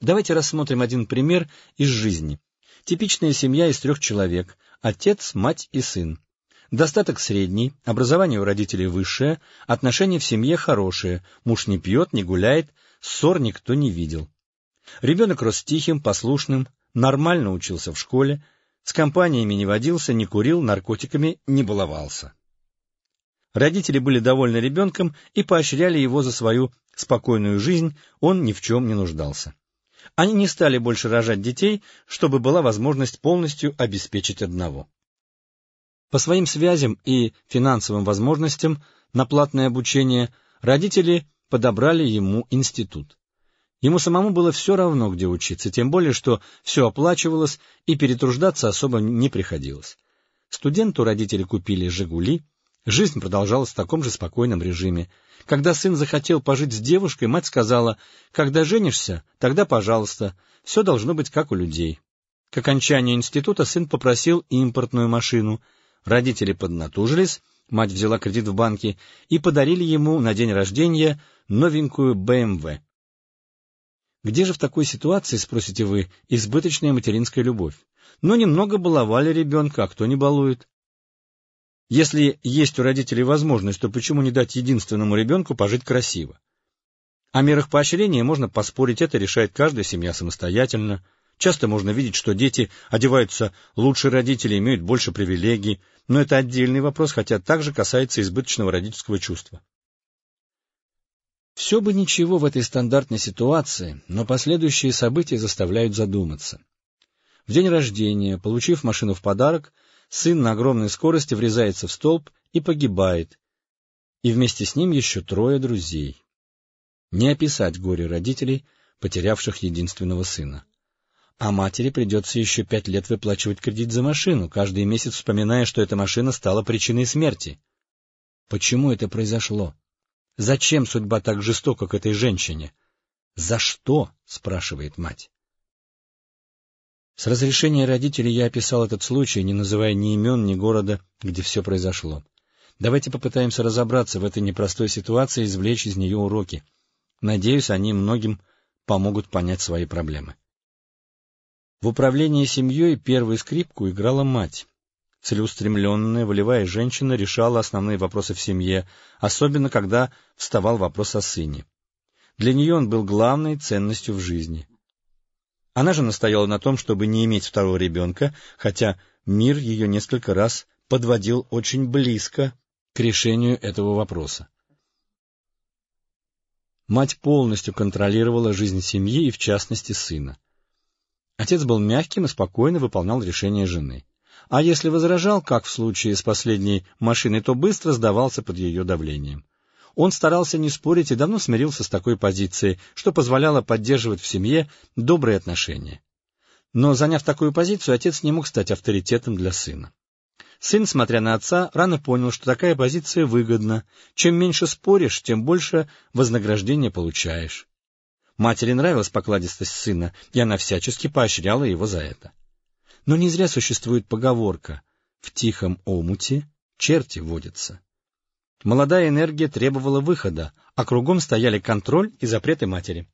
Давайте рассмотрим один пример из жизни. Типичная семья из трех человек – отец, мать и сын. Достаток средний, образование у родителей высшее, отношения в семье хорошие, муж не пьет, не гуляет, ссор никто не видел. Ребенок рос тихим, послушным, нормально учился в школе, с компаниями не водился, не курил, наркотиками не баловался. Родители были довольны ребенком и поощряли его за свою спокойную жизнь, он ни в чем не нуждался. Они не стали больше рожать детей, чтобы была возможность полностью обеспечить одного. По своим связям и финансовым возможностям на платное обучение родители подобрали ему институт. Ему самому было все равно, где учиться, тем более, что все оплачивалось и перетруждаться особо не приходилось. Студенту родители купили «Жигули», жизнь продолжалась в таком же спокойном режиме. Когда сын захотел пожить с девушкой, мать сказала, «Когда женишься, тогда пожалуйста, все должно быть как у людей». К окончанию института сын попросил импортную машину. Родители поднатужились, мать взяла кредит в банке и подарили ему на день рождения новенькую БМВ. Где же в такой ситуации, спросите вы, избыточная материнская любовь? Ну, немного баловали ребенка, а кто не балует? Если есть у родителей возможность, то почему не дать единственному ребенку пожить красиво? О мерах поощрения можно поспорить, это решает каждая семья самостоятельно. Часто можно видеть, что дети одеваются лучше родителей, имеют больше привилегий, но это отдельный вопрос, хотя также касается избыточного родительского чувства. Все бы ничего в этой стандартной ситуации, но последующие события заставляют задуматься. В день рождения, получив машину в подарок, сын на огромной скорости врезается в столб и погибает, и вместе с ним еще трое друзей. Не описать горе родителей, потерявших единственного сына. А матери придется еще пять лет выплачивать кредит за машину, каждый месяц вспоминая, что эта машина стала причиной смерти. Почему это произошло? Зачем судьба так жестока к этой женщине? За что? — спрашивает мать. С разрешения родителей я описал этот случай, не называя ни имен, ни города, где все произошло. Давайте попытаемся разобраться в этой непростой ситуации и извлечь из нее уроки. Надеюсь, они многим помогут понять свои проблемы. В управлении семьей первую скрипку играла мать. Целеустремленная, волевая женщина решала основные вопросы в семье, особенно когда вставал вопрос о сыне. Для нее он был главной ценностью в жизни. Она же настояла на том, чтобы не иметь второго ребенка, хотя мир ее несколько раз подводил очень близко к решению этого вопроса. Мать полностью контролировала жизнь семьи и, в частности, сына. Отец был мягким и спокойно выполнял решения жены а если возражал, как в случае с последней машиной, то быстро сдавался под ее давлением. Он старался не спорить и давно смирился с такой позицией, что позволяло поддерживать в семье добрые отношения. Но, заняв такую позицию, отец не мог стать авторитетом для сына. Сын, смотря на отца, рано понял, что такая позиция выгодна. Чем меньше споришь, тем больше вознаграждения получаешь. Матери нравилась покладистость сына, и она всячески поощряла его за это. Но не зря существует поговорка «в тихом омуте черти водятся». Молодая энергия требовала выхода, а кругом стояли контроль и запреты матери.